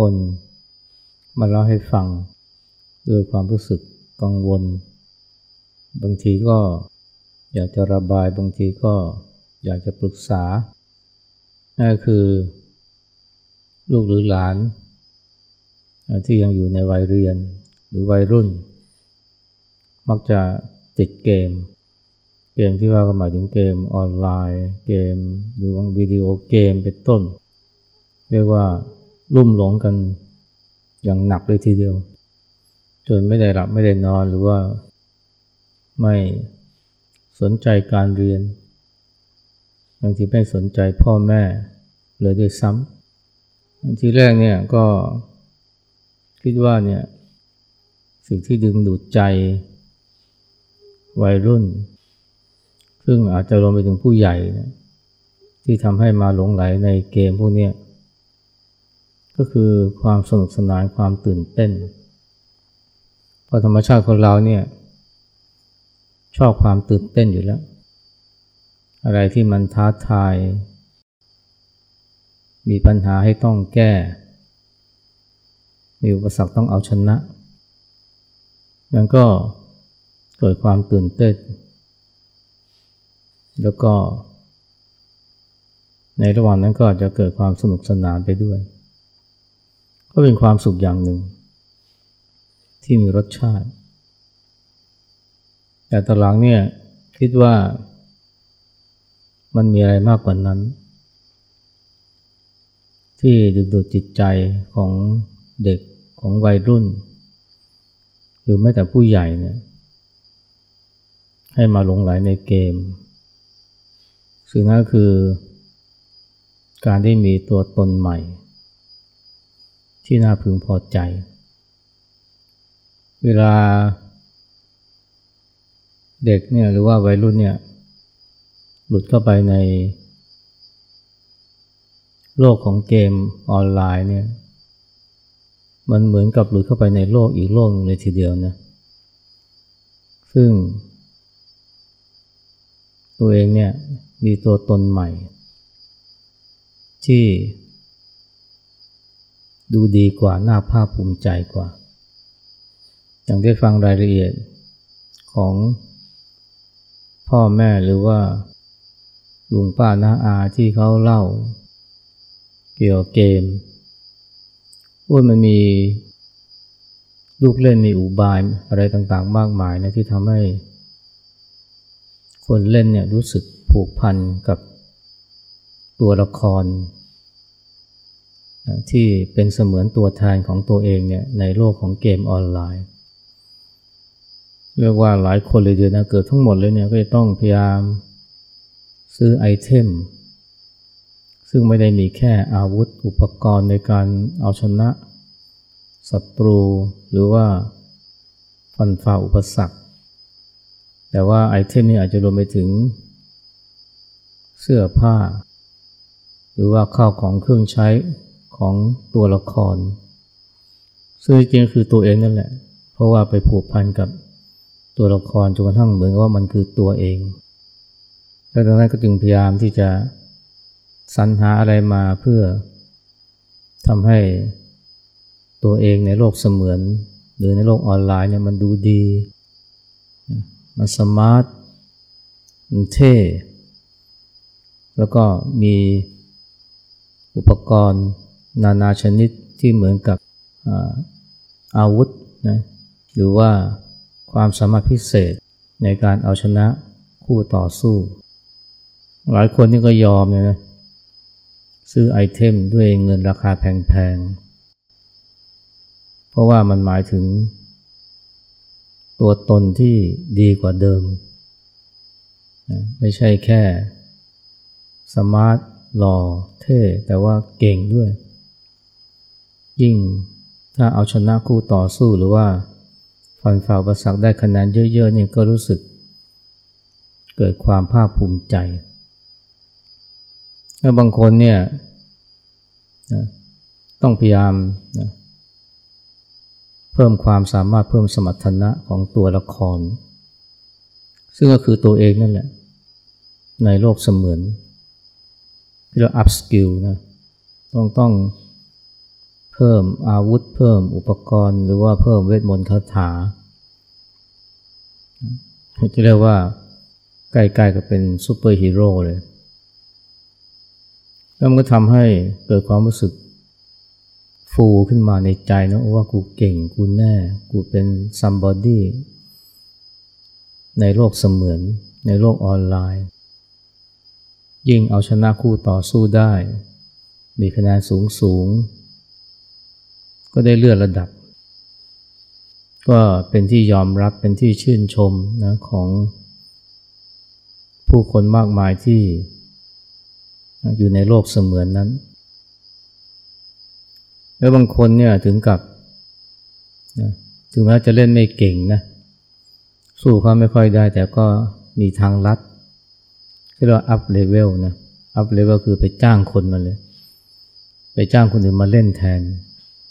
คนมาเล่าให้ฟังด้วยความรู้สึกกังวล บางทีก็อยากจะระบายบางทีก็อยากจะปรึกษานั่นคือ ลูกหรือหลาน ที่ยังอยู่ในวัยเรียนหรือวัยรุ่น มักจะติดเกม เกมที่ว่าก็หมายถึงเกมออนไลน์ เกมหรือวิดีโอเกมเป็นต้น เรียกว่า ลุ่มหลงกันอย่างหนักเลยทีเดียว จนไม่ได้หลับไม่ได้นอนหรือว่าไม่สนใจการเรียนบางทีไม่สนใจพ่อแม่เลยด้วยซ้ำทีแรกเนี่ยก็คิดว่าเนี่ยสิ่งที่ดึงดูดใจวัยรุ่น ซึ่งอาจจะรวมไปถึงผู้ใหญ่นะที่ทำให้มาหลงไหลในเกมพวกนี้ ก็คือความสนุกสนานความตื่นเต้นเพราะธรรมชาติของเราเนี่ยชอบความตื่นเต้นอยู่แล้ว อะไรที่มันท้าทาย มีปัญหาให้ต้องแก้ มีอุปสรรคต้องเอาชนะ มันก็เกิดความตื่นเต้น แล้วก็ ในระหว่างนั้นก็อาจจะเกิดความสนุกสนานไปด้วย ก็เป็นความสุขอย่างหนึ่ง ที่มีรสชาติ แต่ตอนหลังเนี่ยคิดว่ามันมีอะไรมากกว่านั้น ที่ดึงดูดจิตใจของเด็กของวัยรุ่น หรือแม้แต่ผู้ใหญ่เนี่ยให้มาหลงไหลในเกมซึ่งนั่นคือการได้มีตัวตนใหม่ ที่น่าพึงพอใจ เวลาเด็กเนี่ยหรือว่าวัยรุ่นเนี่ยหลุดเข้าไปใน โลกของเกมออนไลน์เนี่ยมันเหมือนกับหลุดเข้าไปในโลกอีกโลกนึงเลยทีเดียวนะซึ่ง ตัวเองเนี่ยมีตัวตนใหม่ ที่ ดูดีกว่าน่าภาคภูมิใจกว่า อย่างได้ฟังรายละเอียดของพ่อแม่หรือว่าลุงป้าน้าอาที่เขาเล่า เกี่ยวกับเกมว่ามันมีลูกเล่นมีอุบายอะไรต่างๆ มากมายนะที่ทำให้ คนเล่นเนี่ยรู้สึกผูกพันกับตัวละคร ที่เป็นเสมือนตัวแทนของตัวเองเนี่ยในโลกของเกมออนไลน์ เรียกว่าหลายคนเลยเดียวนะเกิดทั้งหมดเลยเนี่ยก็จะต้องพยายามซื้อไอเทม ซึ่งไม่ได้มีแค่อาวุธอุปกรณ์ในการเอาชนะศัตรู หรือว่าฟันฝ่าอุปสรรค แต่ว่าไอเทมนี้อาจจะรวมไปถึง เสื้อผ้า หรือว่าข้าวของเครื่องใช้ ของตัวละคร ซึ่งจริงคือตัวเองนั่นแหละ เพราะว่าไปผูกพันกับตัวละครจนกระทั่งเหมือนกับว่ามันคือตัวเอง แล้วดังนั้นก็จึงพยายามที่จะสรรหาอะไรมาเพื่อทำให้ตัวเองในโลกเสมือน หรือในโลกออนไลน์เนี่ยมันดูดี มันสมาร์ท มันเท่ แล้วก็มีอุปกรณ์ นานาชนิดที่เหมือนกับอาวุธนะหรือว่าความสามารถพิเศษในการเอาชนะคู่ต่อสู้ หลายคนนี่ก็ยอมนะซื้อไอเทมด้วยเงินราคาแพงๆ เพราะว่ามันหมายถึง ตัวตนที่ดีกว่าเดิม ไม่ใช่แค่ สมาร์ทหล่อเท่ แต่ว่าเก่งด้วย ยิ่งถ้าเอาชนะคู่ต่อสู้หรือว่าฟันฝ่าประสักได้คะแนนเยอะๆเนี่ยก็รู้สึก เกิดความภาคภูมิใจแล้วบางคนเนี่ยนะต้องพยายามนะเพิ่มความสามารถเพิ่มสมรรถนะของตัวละคร ซึ่งก็คือตัวเองนั่นแหละ ในโลกเสมือนที่เรา up skill นะต้องต้อง เพิ่มอาวุธเพิ่มอุปกรณ์ หรือว่าเพิ่มเวทมนต์คาถาจะเรียกว่าใกล้ๆกับเป็นซูเปอร์ฮีโร่เลยแล้วมันก็ทำให้เกิดความรู้สึกฟูขึ้นมาในใจนะว่ากูเก่งกูแน่ กูเป็น somebody ในโลกเสมือน ในโลกออนไลน์ ยิ่งเอาชนะคู่ต่อสู้ได้ มีคะแนนสูงสูง ก็ได้เลื่อนระดับ ก็เป็นที่ยอมรับเป็นที่ชื่นชมนะของผู้คนมากมายที่อยู่ในโลกเสมือนนั้น แล้วบางคนเนี่ยถึงกับนะถึงแม้จะเล่นไม่เก่งนะสู้เขาไม่ค่อยได้ แต่ก็มีทางลัดที่เรา up level นะ up level คือไปจ้างคนมาเลย ไปจ้างคนอื่นมาเล่นแทน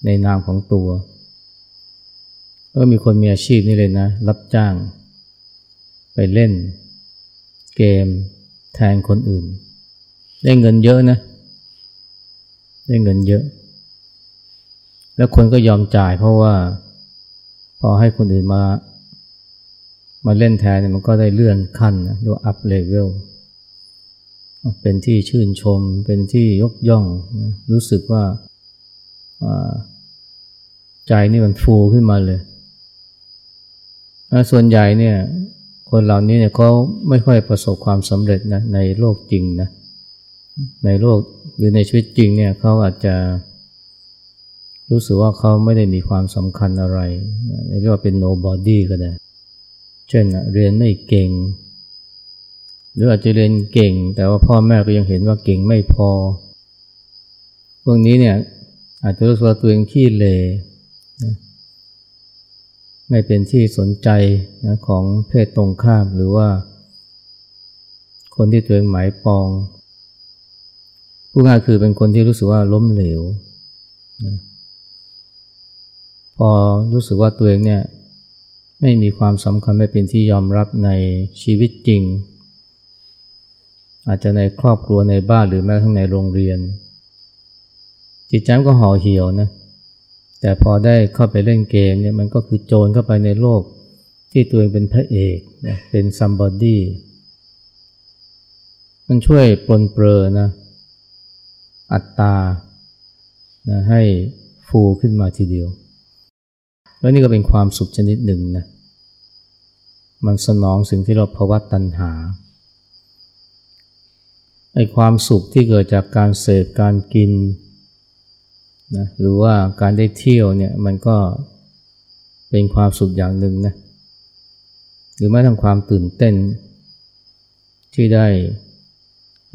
ในนามของตัว ก็มีคนมีอาชีพนี่เลยนะ รับจ้าง ไปเล่น เกม แทนคนอื่น ได้เงินเยอะนะ ได้เงินเยอะ แล้วคนก็ยอมจ่ายเพราะว่า พอให้คนอื่นมา มาเล่นแทนเนี่ยมันก็ได้เลื่อนขั้นนะเรียกว่าอัพเลเวลเป็นที่ชื่นชมเป็นที่ยกย่องนะรู้สึกว่า ใจนี่มันฟูขึ้นมาเลย ส่วนใหญ่เนี่ย คนเหล่านี้เนี่ยเขาไม่ค่อยประสบความสำเร็จนะในโลกจริงนะ ในโลกหรือในชีวิตจริงเนี่ยเขาอาจจะรู้สึกว่าเขาไม่ได้มีความสำคัญอะไร เรียกว่าเป็น nobody ก็ได้ เช่นเรียนไม่เก่ง หรืออาจจะเรียนเก่ง แต่ว่าพ่อแม่ก็ยังเห็นว่าเก่งไม่พอ พวกนี้เนี่ย อาจจะรู้สึกว่าตัวเองขี้เลนะไม่เป็นที่สนใจนะของเพศตรงข้ามหรือว่า คนที่ตัวเองหมายปองผู้ง่ายคือเป็นคนที่รู้สึกว่าล้มเหลวนะพอรู้สึกว่าตัวเองเนี่ยไม่มีความสำคัญไม่เป็นที่ยอมรับในชีวิตจริง อาจจะในครอบครัวในบ้านหรือแม้กระทั้งในโรงเรียน จิตใจก็ห่อเหี่ยวนะแต่พอได้เข้าไปเล่นเกมเนี่ยมันก็คือโจรเข้าไปในโลกที่ตัวเองเป็นพระเอกนะเป็นซัมบอดี้มันช่วยปลนเปลือนะอัตตานะให้ฟูขึ้นมาทีเดียว แล้วนี่ก็เป็นความสุขชนิดหนึ่งนะมันสนองสิ่งที่เราภาวะตัณหาไอ้ความสุขที่เกิดจากการเสพการกิน นะหรือว่าการได้เที่ยวเนี่ยมันก็เป็นความสุขอย่างหนึ่งนะหรือแม้ทั้งความตื่นเต้น ที่ได้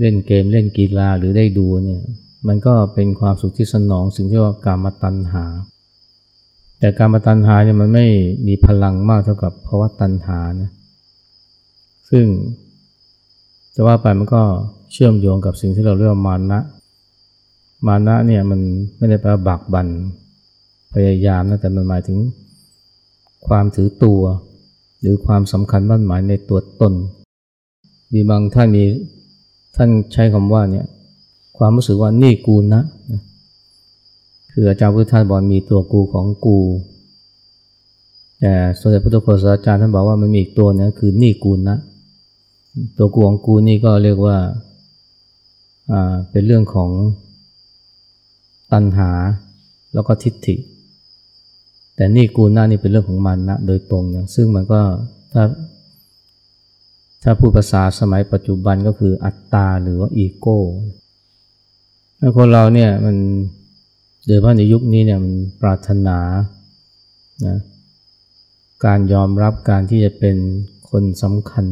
เล่นเกมเล่นกีฬาหรือได้ดูเนี่ยมันก็เป็นความสุขที่สนองสิ่งที่ว่าการมาตัณหา แต่การมาตัณหาเนี่ยมันไม่มีพลังมากเท่ากับภาวะตัณหานะซึ่งจะว่าไปมันก็เชื่อมโยงกับสิ่งที่เราเรียกว่ามานะ มานะเนี่ยมันไม่ได้แปลว่าบักบันพยายามนะแต่มันหมายถึงความถือตัว หรือความสำคัญมั่นหมายในตัวตน มีบางท่านมีท่านใช้คำว่าเนี่ยความรู้สึกว่านี่กูนะ คืออาจารย์พุทธทาสบอกมีตัวกูของกู แต่สมเด็จพระพุทธโฆษาจารย์ท่านบอกว่ามันมีอีกตัวนึงคือนี่กูนะ ตัวกูของกูนี่ก็เรียกว่าอ่าเป็นเรื่องของ ตัณหาแล้วก็ทิฏฐิ แต่นี่กูนะนี่เป็นเรื่องของมันนะโดยตรงนะซึ่งมันก็ถ้า ถ้าพูดภาษาสมัยปัจจุบันก็คืออัตตาหรือว่าอีโก้คนเราเนี่ยมันโดยเฉพาะในยุคนี้เนี่ยมันปรารถนานะการยอมรับการที่จะเป็นคนสำคัญ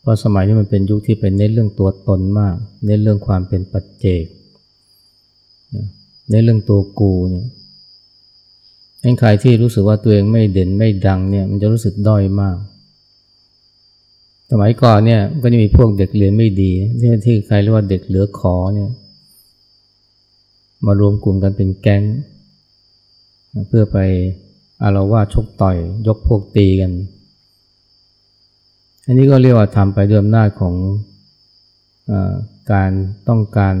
เพราะสมัยนี้มันเป็นยุคที่เป็นเน้นเรื่องตัวตนมาก เน้นเรื่องความเป็นปัจเจก เน้นเรื่องตัวกูเนี่ยใครที่รู้สึกว่าตัวเองไม่เด่นไม่ดังเนี่ยมันจะรู้สึกด้อยมาก สมัยก่อนเนี่ยก็จะมีพวกเด็กเรียนไม่ดีที่ที่ใครเรียกว่าเด็กเหลือขอเนี่ยมารวมกลุ่มกันเป็นแก๊ง เพื่อไปอารวาชกต่อยยกพวกตีกัน อันนี้ก็เรียกว่าทำไปด้วยอำนาจของอการต้องการ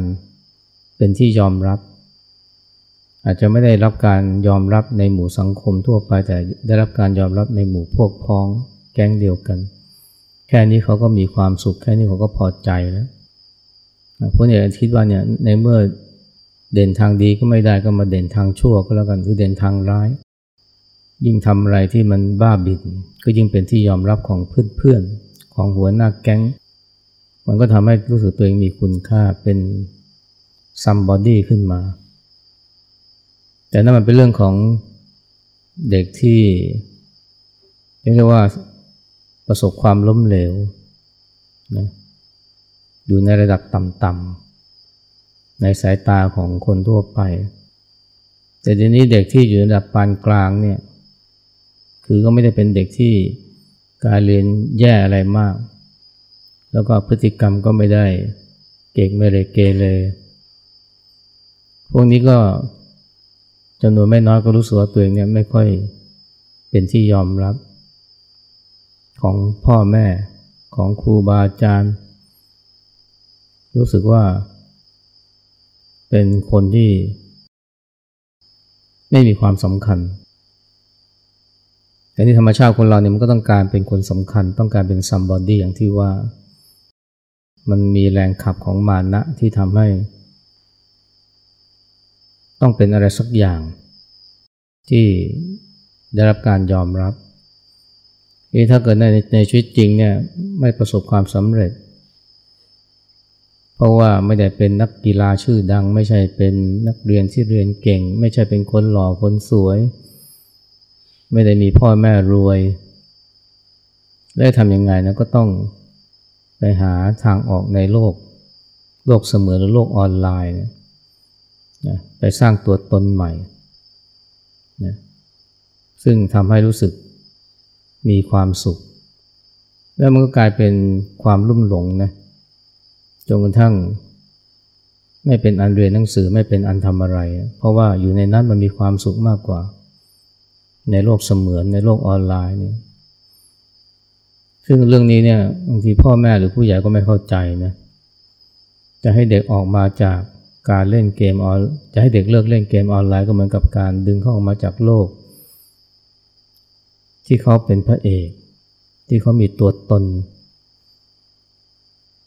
เป็นที่ยอมรับ อาจจะไม่ได้รับการยอมรับในหมู่สังคมทั่วไป แต่ได้รับการยอมรับในหมู่พวกพ้องแก๊งเดียวกัน แค่นี้เขาก็มีความสุข แค่นี้เขาก็พอใจแล้วพวกเนี่ยคิดว่าเนี่ยในเมื่อเด่นทางดีก็ไม่ได้ก็มาเด่นทางชั่วก็แล้วกันคือเด่นทางร้าย ยิ่งทำอะไรที่มันบ้าบินก็ยิ่งเป็นที่ยอมรับของเพื่อนๆของหัวหน้าแก๊ง มันก็ทำให้รู้สึกตัวเองมีคุณค่าเป็น ซัมบอดี้ขึ้นมา แต่นั่นมันเป็นเรื่องของเด็กที่เรียกว่าประสบความล้มเหลวนะอยู่ในระดับต่ำๆในสายตาของคนทั่วไป แต่ทีนี้เด็กที่อยู่ในระดับปานกลางเนี่ยคือก็ไม่ได้เป็นเด็กที่การเรียนแย่อะไรมาก แล้วก็พฤติกรรมก็ไม่ได้เก่งไม่เลยเกเร พวกนี้ก็จำนวนไม่น้อยก็รู้สึกว่าตัวเองเนี่ยไม่ค่อยเป็นที่ยอมรับ ของพ่อแม่ของครูบาอาจารย์ รู้สึกว่า เป็นคนที่ ไม่มีความสำคัญแต่ที่ธรรมชาติคนเราเนี่ยมันก็ต้องการเป็นคนสำคัญ ต้องการเป็น somebody อย่างที่ว่า มันมีแรงขับของมานะที่ทำให้ ต้องเป็นอะไรสักอย่าง ที่ได้รับการยอมรับนี่ถ้าเกิดในในชีวิตจริงเนี่ยไม่ประสบความสำเร็จ เพราะว่าไม่ได้เป็นนักกีฬาชื่อดัง ไม่ใช่เป็นนักเรียนที่เรียนเก่ง ไม่ใช่เป็นคนหล่อคนสวย ไม่ได้มีพ่อแม่รวย แล้วทำยังไงนะก็ต้องไปหาทางออกในโลก โลกเสมือนหรือโลกออนไลน์นะไปสร้างตัวตนใหม่นะซึ่งทำให้รู้สึกมีความสุข แล้วมันก็กลายเป็นความลุ่มหลงนะจนกระทั่ง ไม่เป็นอันเรียนหนังสือไม่เป็นอันทำอะไร เพราะว่าอยู่ในนั้นมันมีความสุขมากกว่า ในโลกเสมือนในโลกออนไลน์เนี่ยซึ่งเรื่องนี้เนี่ยบางทีพ่อแม่หรือผู้ใหญ่ก็ไม่เข้าใจนะจะให้เด็กออกมาจาก การเล่นเกมออนจะให้เด็กเลิกเล่นเกมออนไลน์ก็เหมือนกับการดึงเขาออกมาจากโลก ที่เขาเป็นพระเอก ที่เขามีตัวตน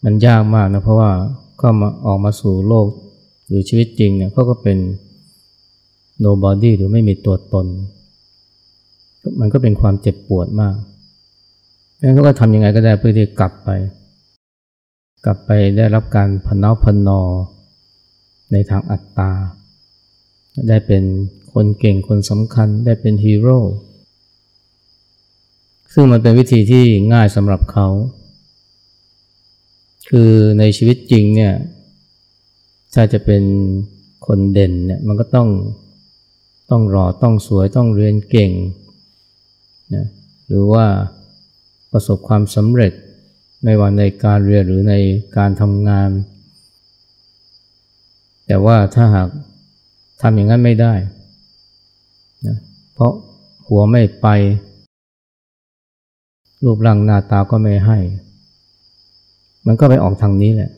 มันยากมากนะเพราะว่าก็มาออกมาสู่โลกหรือชีวิตจริงเนี่ยเขาก็เป็น nobody หรือไม่มีตัวตน มันก็เป็นความเจ็บปวดมากงั้นเขาก็ทำยังไงก็ได้เพื่อที่กลับไป กลับไปได้รับการพนาวพนอ ในทางอัตตา ได้เป็นคนเก่งคนสำคัญได้เป็นฮีโร่ซึ่งมันเป็นวิธีที่ง่ายสำหรับเขา คือในชีวิตจริงเนี่ยถ้าจะเป็นคนเด่นเนี่ยมันก็ต้องต้องรอต้องสวยต้องเรียนเก่งนะหรือว่าประสบความสำเร็จไม่ว่าในการเรียนหรือในการทำงาน แต่ว่าถ้าหากทำอย่างนั้นไม่ได้นะเพราะหัวไม่ไป รูปร่างหน้าตาก็ไม่ให้ มันก็ไปออกทางนี้แหละ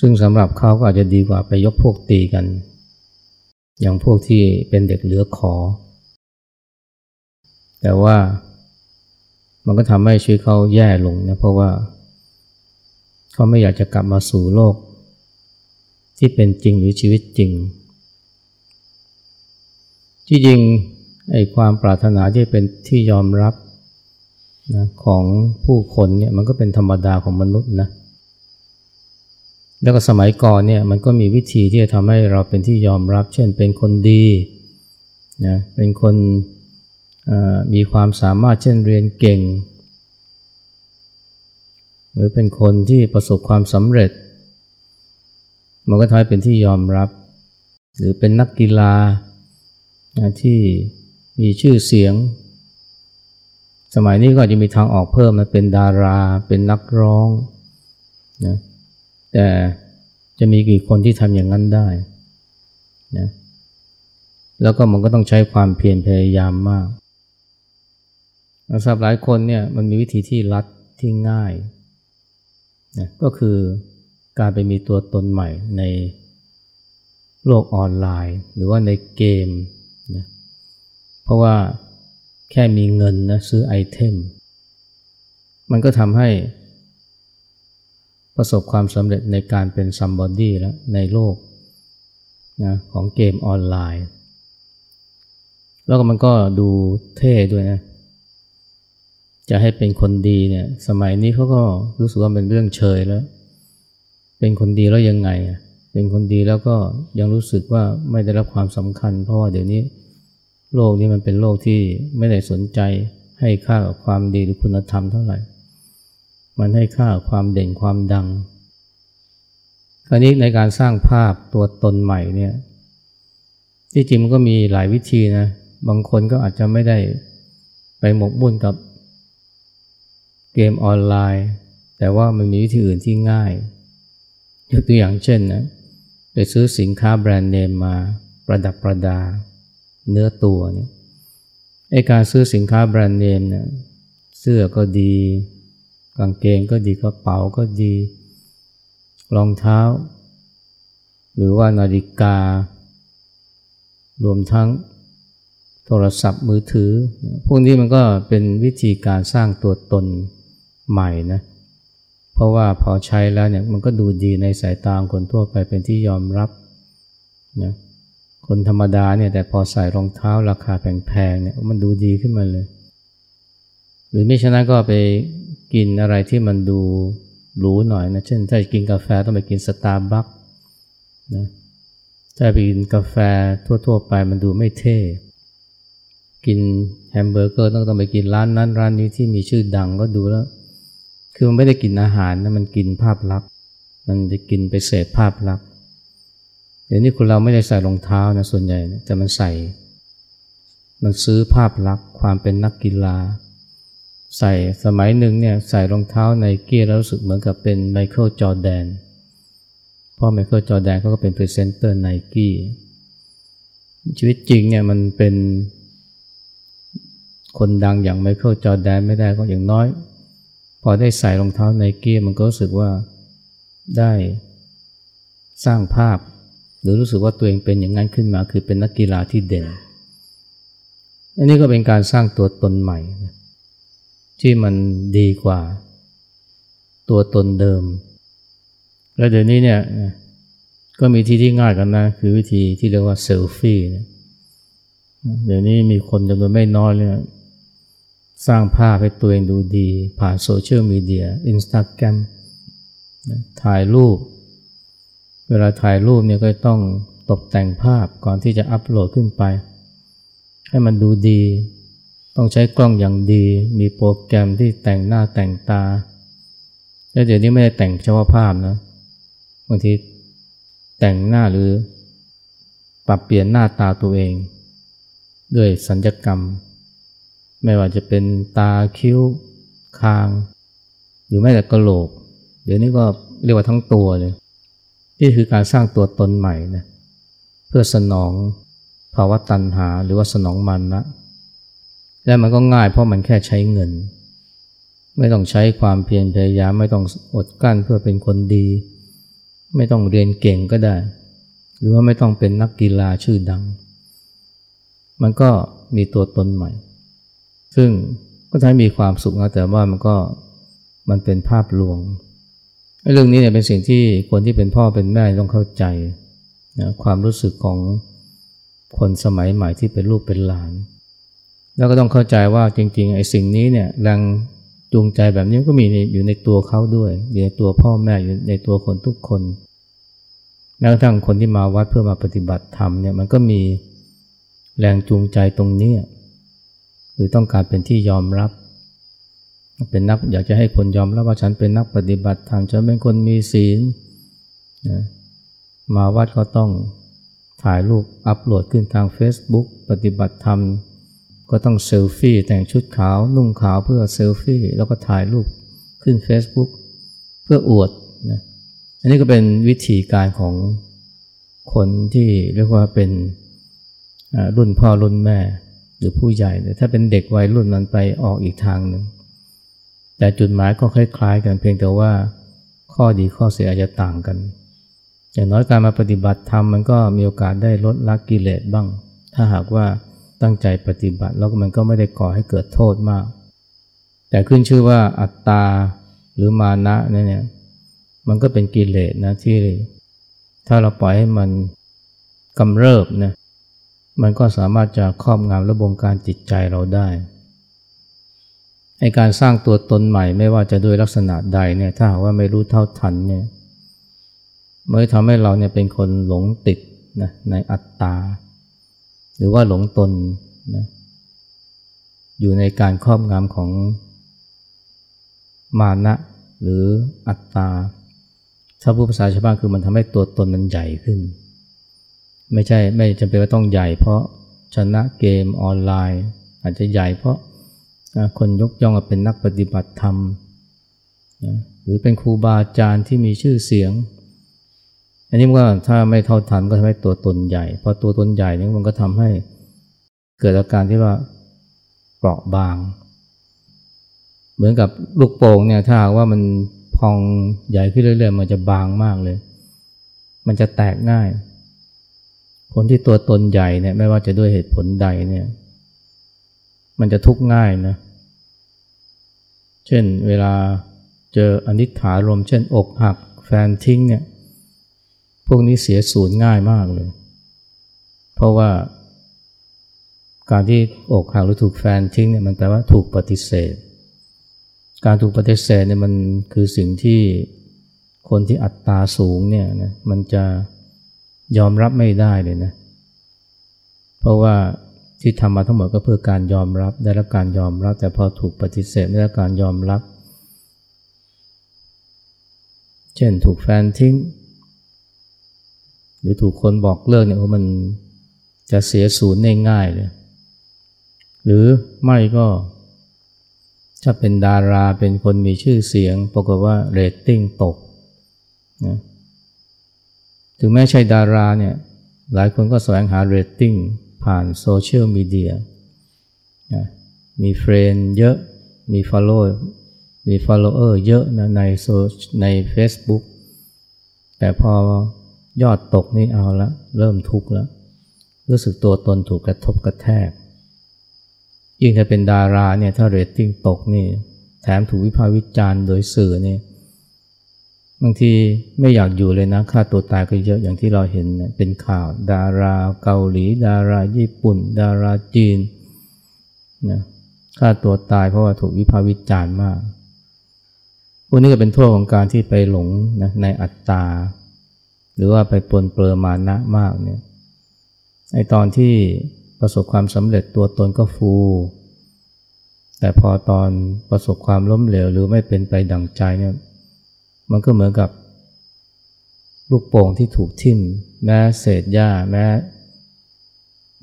ซึ่งสำหรับเขาก็อาจจะดีกว่าไปยกพวกตีกัน อย่างพวกที่เป็นเด็กเหลือขอ แต่ว่ามันก็ทำให้ชีวิตเขาแย่ลงนะเพราะว่า เขาไม่อยากจะกลับมาสู่โลก ที่เป็นจริงหรือชีวิตจริง ที่จริงไอ้ความปรารถนาที่เป็นที่ยอมรับนะของผู้คนเนี่ยมันก็เป็นธรรมดาของมนุษย์นะแล้วก็สมัยก่อนเนี่ยมันก็มีวิธีที่จะทำให้เราเป็นที่ยอมรับ เช่นเป็นคนดีนะเป็นคนมีความสามารถเช่นเรียนเก่ง หรือเป็นคนที่ประสบความสำเร็จ มันก็ทำให้เป็นที่ยอมรับ หรือเป็นนักกีฬาที่มีชื่อเสียง สมัยนี้ก็จะมีทางออกเพิ่มมาเป็นดารา เป็นนักร้องนะแต่จะมีกี่คนที่ทำอย่างนั้นได้นะแล้วก็มันก็ต้องใช้ความเพียรพยายามมากสำหรับหลายคนเนี่ยมันมีวิธีที่รัดที่ง่ายนะก็คือ การไปมีตัวตนใหม่ในโลกออนไลน์ หรือว่าในเกมนะเพราะว่าแค่มีเงินนะซื้อไอเทม มันก็ทำให้ประสบความสำเร็จในการเป็น somebody แล้วในโลกนะของเกมออนไลน์ แล้วก็มันก็ดูเท่ด้วยนะ จะให้เป็นคนดีเนี่ย สมัยนี้เขาก็รู้สึกว่าเป็นเรื่องเชยแล้ว เป็นคนดีแล้วยังไง เป็นคนดีแล้วก็ยังรู้สึกว่าไม่ได้รับความสำคัญ เพราะว่าเดี๋ยวนี้โลกนี้มันเป็นโลกที่ไม่ได้สนใจให้ค่ากับความดีหรือคุณธรรมเท่าไหร่ มันให้ค่าความเด่นความดัง คราวนี้ในการสร้างภาพตัวตนใหม่เนี่ย ที่จริงมันก็มีหลายวิธีนะ บางคนก็อาจจะไม่ได้ไปหมกมุ่นกับเกมออนไลน์ แต่ว่ามันมีวิธีอื่นที่ง่าย ยกตัวอย่างเช่นนะไปซื้อสินค้าแบรนด์เนมมาประดับประดา เนื้อตัวเนี่ยไอการซื้อสินค้าแบรนด์เนมเนี่ยเสื้อก็ดี กางเกงก็ดีกระเป๋าก็ดี รองเท้า หรือว่านาฬิกา รวมทั้งโทรศัพท์มือถือ พวกนี้มันก็เป็นวิธีการสร้างตัวตนใหม่นะเพราะว่าพอใช้แล้วเนี่ยมันก็ดูดีในสายตาคนทั่วไปเป็นที่ยอมรับนะคนธรรมดาเนี่ยแต่พอใส่รองเท้าราคาแพงๆเนี่ยมันดูดีขึ้นมาเลย หรือไม่ฉะนั้นก็ไปกินอะไรที่มันดูหรูหน่อยนะเช่นถ้ากินกาแฟต้องไปกินสตาร์บัคนะถ้าไปกินกาแฟทั่วๆ ไปมันดูไม่เท่กินแฮมเบอร์เกอร์ต้องต้องไปกินร้านนั้นร้านนี้ที่มีชื่อดังก็ดูแล้ว คือมันไม่ได้กินอาหารนะมันกินภาพลักษณ์มันจะกินไปเสพภาพลักษณ์เดี๋ยวนี้คนเราไม่ได้ใส่รองเท้านะส่วนใหญ่แต่มันใส่ มันซื้อภาพลักษณ์ความเป็นนักกีฬา ใส่สมัยหนึ่งเนี่ยใส่รองเท้าไนกี้แล้วรู้สึกเหมือนกับเป็นไมเคิลจอร์แดนเพราะไมเคิลจอร์แดนเขาก็เป็นพรีเซนเตอร์ไนกี้ชีวิตจริงเนี่ยมันเป็นคนดังอย่างไมเคิลจอร์แดนไม่ได้ก็อย่างน้อย ได้ใส่รองเท้าไนกี้มันก็รู้สึกว่าได้สร้างภาพ หรือรู้สึกว่าตัวเองเป็นอย่างนั้นขึ้นมา คือเป็นนักกีฬาที่เด่น อันนี้ก็เป็นการสร้างตัวตนใหม่ ที่มันดีกว่า ตัวตนเดิม แล้วเดี๋ยวนี้เนี่ยก็มีวิธีที่ง่ายกันนะ คือวิธีที่เรียกว่าเซลฟี่เดี๋ยวนี้มีคนจำนวนไม่น้อยเลย สร้างภาพให้ตัวเองดูดี ผ่านโซเชียลมีเดียอินสตาแกรมถ่ายรูป เวลาถ่ายรูปเนี่ยก็ต้องตกแต่งภาพก่อนที่จะอัปโหลดขึ้นไป ให้มันดูดี ต้องใช้กล้องอย่างดี มีโปรแกรมที่แต่งหน้าแต่งตา แล้วเดี๋ยวนี้ไม่ได้แต่งเฉพาะภาพนะบางทีแต่งหน้าหรือปรับเปลี่ยนหน้าตาตัวเอง ด้วยสัญญกรรม ไม่ว่าจะเป็นตาคิ้ว คาง หรือแม้แต่กระโหลก เดี๋ยวนี้ก็เรียกว่าทั้งตัวเลย นี่คือการสร้างตัวตนใหม่นะเพื่อสนองภาวะตัณหาหรือว่าสนองมันนะและมันก็ง่ายเพราะมันแค่ใช้เงิน ไม่ต้องใช้ความเพียรพยายามไม่ต้องอดกั้นเพื่อเป็นคนดี ไม่ต้องเรียนเก่งก็ได้ หรือว่าไม่ต้องเป็นนักกีฬาชื่อดัง มันก็มีตัวตนใหม่ ซึ่งก็ทำให้มีความสุขนะแต่ว่ามันก็มันเป็นภาพลวงเรื่องนี้เนี่ยเป็นสิ่งที่คนที่เป็นพ่อเป็นแม่ต้องเข้าใจนะความรู้สึกของคนสมัยใหม่ที่เป็นลูกเป็นหลาน แล้วก็ต้องเข้าใจว่าจริงๆไอ้สิ่งนี้เนี่ยแรงจูงใจแบบนี้ก็มีอยู่ในตัวเขาด้วยอยู่ในตัวพ่อแม่อยู่ในตัวคนทุกคนแม้กระทั่งคนที่มาวัดเพื่อมาปฏิบัติธรรมเนี่ยมันก็มีแรงจูงใจตรงนี้ หรือต้องการเป็นที่ยอมรับ เป็นนักอยากจะให้คนยอมรับว่าฉันเป็นนักปฏิบัติธรรมฉันเป็นคนมีศีลนะมาวัดก็ต้องถ่ายรูปอัปโหลดขึ้นทาง Facebook ปฏิบัติธรรม ก็ต้องเซลฟี่แต่งชุดขาวนุ่งขาวเพื่อเซลฟี่แล้วก็ถ่ายรูปขึ้น Facebook เพื่ออวดนะอันนี้ก็เป็นวิธีการของคนที่เรียกว่าเป็นรุ่นพ่อรุ่นแม่ หรือผู้ใหญ่ถ้าเป็นเด็กวัยรุ่นนั้นไปออกอีกทางหนึ่งแต่จุดหมายก็คล้ายๆ กันเพียงแต่ว่าข้อดีข้อเสียอาจจะต่างกัน อย่างน้อยการมาปฏิบัติธรรมมันก็มีโอกาสได้ลดละกิเลสบ้าง ถ้าหากว่าตั้งใจปฏิบัติแล้วมันก็ไม่ได้ก่อให้เกิดโทษมาก แต่ขึ้นชื่อว่าอัตตาหรือมานะเนี่ยมันก็เป็นกิเลสนะที่ ถ้าเราปล่อยให้มันกำเริบนะ มันก็สามารถจะครอบงำและบงการจิตใจเราได้ไอการสร้างตัวตนใหม่ไม่ว่าจะด้วยลักษณะใดเนี่ยถ้าหากว่าไม่รู้เท่าทันเนี่ยมันทำให้เราเนี่ยเป็นคนหลงติดนะในอัตตา หรือว่าหลงตนนะอยู่ในการครอบงำของมานะหรืออัตตา ถ้าพูดภาษาชาวบ้านคือมันทำให้ตัวตนมันใหญ่ขึ้น ไม่ใช่ไม่จำเป็นว่าต้องใหญ่ เพราะชนะเกมออนไลน์ อาจจะใหญ่เพราะคนยกย่องเป็นนักปฏิบัติธรรมนะหรือเป็นครูบาอาจารย์ที่มีชื่อเสียง อันนี้มันก็ถ้าไม่เท่าทันก็ทำให้ตัวตนใหญ่ พอตัวตนใหญ่นี่มันก็ทำให้เกิดอาการที่ว่าเปราะบาง เหมือนกับลูกโป่งเนี่ยถ้าว่ามันพองใหญ่ขึ้นเรื่อยๆ มันจะบางมากเลย มันจะแตกง่าย คนที่ตัวตนใหญ่เนี่ยไม่ว่าจะด้วยเหตุผลใดเนี่ย มันจะทุกข์ง่ายนะ เช่นเวลาเจออนิจฐารมเช่นอกหักแฟนทิ้งเนี่ย พวกนี้เสียสูญง่ายมากเลย เพราะว่า การที่อกหักหรือถูกแฟนทิ้งเนี่ยมันแปลว่าถูกปฏิเสธ การถูกปฏิเสธเนี่ยมันคือสิ่งที่คนที่อัตตาสูงเนี่ยนะมันจะ ยอมรับไม่ได้เลยนะ เพราะว่าที่ทำมาทั้งหมดก็เพื่อการยอมรับ ได้รับการยอมรับ แต่พอถูกปฏิเสธไม่ได้รับการยอมรับ เช่นถูกแฟนทิ้ง หรือถูกคนบอกเลิกเนี่ยมันจะเสียศูนย์ง่ายๆเลย หรือไม่ก็ถ้าเป็นดาราเป็นคนมีชื่อเสียงปรากฏว่าเรตติ้งตกนะ ถึงแม้ไม่ใช่ดาราเนี่ยหลายคนก็แสวงหาเรตติ้งผ่านโซเชียลมีเดียมี friend เยอะ มี follow มี follower เยอะนะในโซใน Facebook แต่พอยอดตกนี่เอาละเริ่มทุกข์แล้ว รู้สึกตัวตนถูกกระทบกระแทก ยิ่งถ้าเป็นดาราเนี่ยถ้าเรตติ้งตกนี่ แถมถูกวิพากษ์วิจารณ์โดยสื่อเนี่ย บางทีไม่อยากอยู่เลยนะค่าตัวตายก็เยอะอย่างที่เราเห็นเป็นข่าว ดาราเกาหลี ดาราญี่ปุ่น ดาราจีนนะค่าตัวตายเพราะว่าถูกวิพากษ์วิจารณ์มากพวกนี้ก็เป็นโทษของการที่ไปหลงนะในอัตตา หรือว่าไปปนเปื้อมานะมากเนี่ยไอตอนที่ประสบความสำเร็จตัวตนก็ฟู แต่พอตอนประสบความล้มเหลวหรือไม่เป็นไปดังใจเนี่ย มันก็เหมือนกับ ลูกโป่งที่ถูกทิ่ม แม้เศษหญ้าแม้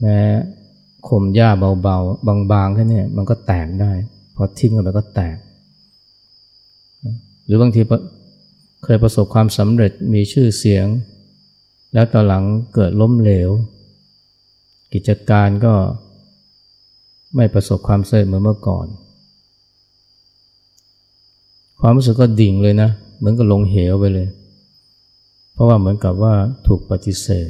แม้คมหญ้าเบาๆ บางๆแค่นี้มันก็แตกได้ พอทิ่มกันไปก็แตก หรือบางทีเคยประสบความสำเร็จมีชื่อเสียง แล้วต่อหลังเกิดล้มเหลว กิจการก็ไม่ประสบความสำเร็จเหมือนเมื่อก่อน ความรู้สึกก็ดิ่งเลยนะเหมือนกับลงเหวไปเลย เพราะว่าเหมือนกับว่าถูกปฏิเสธ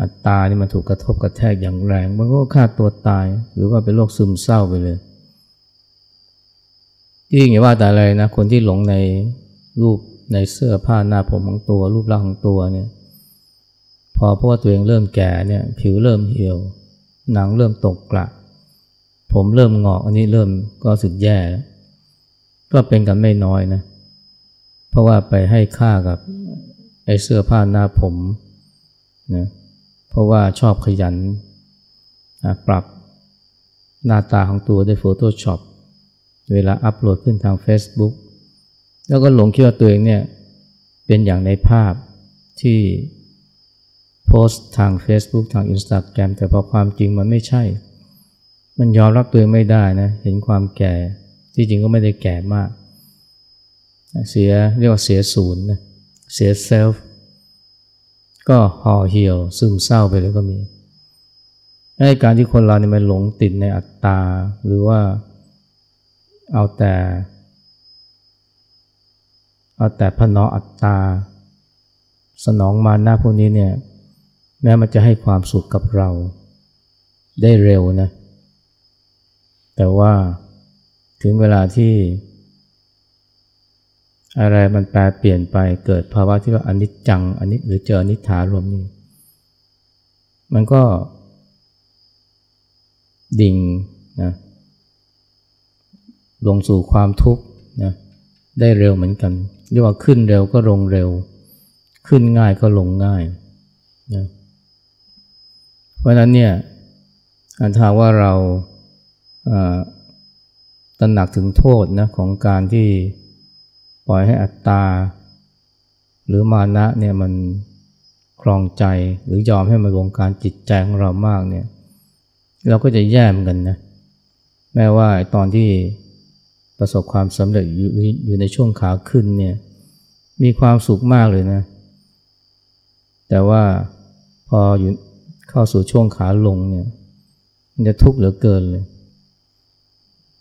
อัตตานี่มันถูกกระทบกระแทกอย่างแรง มันก็ฆ่าตัวตาย หรือว่าเป็นโรคซึมเศร้าไปเลยที่งอย่างว่าแต่อะไรนะ คนที่หลงในรูปในเสื้อผ้าหน้าผมของตัว รูปร่างของตัวเนี่ย พอเพราะว่าตัวเองเริ่มแก่เนี่ย ผิวเริ่มเหี่ยว หนังเริ่มตกกระผมเริ่มงอกอันนี้เริ่มก็สึกแย่แล้วก็เป็นกันไม่น้อยนะ เพราะว่าไปให้ค่ากับไอ้เสื้อผ้าหน้าผมนะเพราะว่าชอบขยันปรับหน้าตาของตัวด้วย Photoshop เวลาอัปโหลดขึ้นทาง Facebook แล้วก็หลงคิดว่าตัวเองเนี่ยเป็นอย่างในภาพที่โพสต์ทาง Facebook ทาง Instagram แต่พอความจริงมันไม่ใช่ มันยอมรับตัวเองไม่ได้นะ เห็นความแก่ ที่จริงก็ไม่ได้แก่มาก เสียเรียกว่าเสียศูนย์นะเสียเซลฟ์ก็ห่อเหี่ยวซึมเศร้าไปเลยก็มีในการที่คนเราเนี่ยมันหลงติดในอัตตา หรือว่าเอาแต่เอาแต่พนออัตตา สนองมาหนะพวกนี้เนี่ยแม้มันจะให้ความสุขกับเราได้เร็วนะ แต่ว่าถึงเวลาที่ อะไรมันแปลเปลี่ยนไปเกิดภาวะที่ว่าอนิจจังอนิจหรือเจออนิจฐารวมนี่มันก็ ดิ่งนะลงสู่ความทุกข์นะได้เร็วเหมือนกันเรียกว่าขึ้นเร็วก็ลงเร็ว ขึ้นง่ายก็ลงง่ายนะเพราะนั้นเนี่ยอันถ้าว่าเราตระหนักถึงโทษนะของการที่ ปล่อยให้อัตตา หรือมานะเนี่ยมันคลองใจหรือยอมให้มันวงการจิตใจของเรามากเนี่ยเราก็จะแย่เหมือนกันนะแม้ว่าตอนที่ประสบความสำเร็จอยู่อยู่ในช่วงขาขึ้นเนี่ยมีความสุขมากเลยนะ แต่ว่าพออยู่เข้าสู่ช่วงขาลงเนี่ยมันจะทุกข์เหลือเกินเลย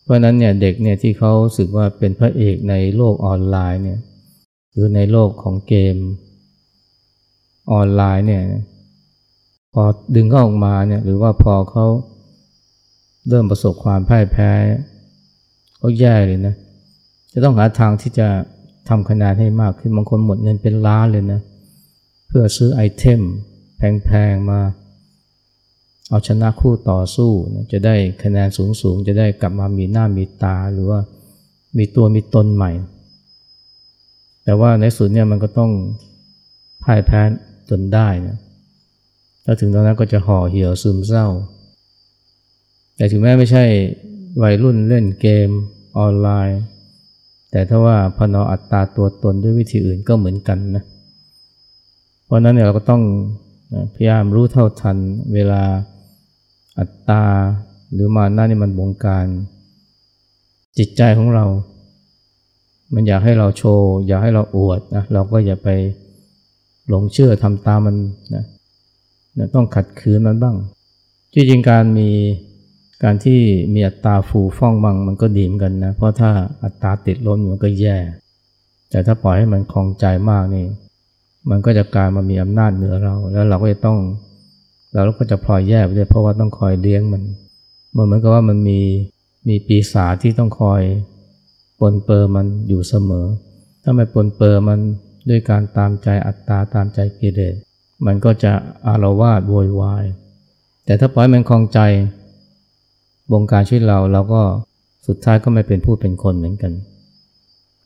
เพราะนั้นเนี่ยเด็กเนี่ยที่เขาสึกว่าเป็นพระเอกในโลกออนไลน์เนี่ยหรือในโลกของเกมออนไลน์เนี่ยพอดึงเขาออกมาเนี่ยหรือว่าพอเขาเริ่มประสบความพ่ายแพ้เขาแย่เลยนะจะต้องหาทางที่จะทำคะแนนให้มากขึ้นบางคนหมดเงินเป็นล้านเลยนะเพื่อซื้อไอเทมแพงๆมา เอาชนะคู่ต่อสู้จะได้คะแนนสูงๆ จะได้กลับมามีหน้ามีตาหรือว่ามีตัวมีตนใหม่ แต่ว่าในสุดเนี่ยมันก็ต้องพ่ายแพ้จนได้นะแล้วถึงตอนนั้นก็จะห่อเหี่ยวซึมเศร้า แต่ถึงแม้ไม่ใช่วัยรุ่นเล่นเกมออนไลน์ แต่ถ้าว่าพนออัตตาตัวตนด้วยวิธีอื่นก็เหมือนกันนะ เพราะนั้นเนี่ยเราก็ต้องพยายามรู้เท่าทันเวลา อัตตา หรือมาน้านี่มันบงการ จิตใจของเรา มันอยากให้เราโชว์ อยากให้เราอวดนะเราก็อย่าไปหลงเชื่อทำตามมันนะนะต้องขัดขืนมันบ้างที่จริงการมีการที่มีอัตราฟูฟ่องบังมันก็ดีเหมือนกันนะ เพราะถ้าอัตราติดล้นมันก็แย่ แต่ถ้าปล่อยให้มันคลองใจมากนี่ มันก็จะกลายมามีอำนาจเหนือเรา แล้วเราก็จะต้อง เราก็จะพลอยแย่ไปด้วยเพราะว่าต้องคอยเลี้ยงมันมันเหมือนกับว่ามันมีมีปีศาจที่ต้องคอยปนเปื้อมันอยู่เสมอ ถ้าไม่ปนเปื้อมันด้วยการตามใจอัตตาตามใจกิเลสมันก็จะอารวาสโวยวาย แต่ถ้าปล่อยมันคลองใจบงการชีวิตเราเราก็สุดท้ายก็ไม่เป็นผู้เป็นคนเหมือนกัน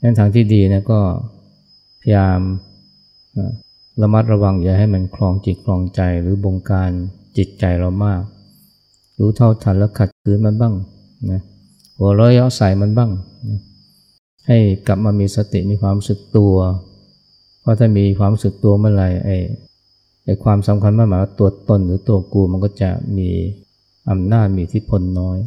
นั้นทางที่ดีนะก็พยายาม ระมัดระวังอย่าให้มันคลองจิตคลองใจหรือบงการจิตใจเรามาก รู้เท่าทันแล้วขัดขืนมันบ้างนะหัวเราะเยาะใส่มันบ้างนะให้กลับมามีสติมีความสึกตัว เพราะถ้ามีความสึกตัวเมื่อไหร่ไอ้ไอ้ความสำคัญมากหมายว่าตัวตนหรือตัวกูมันก็จะมีอำนาจมีอิทธิพลน้อย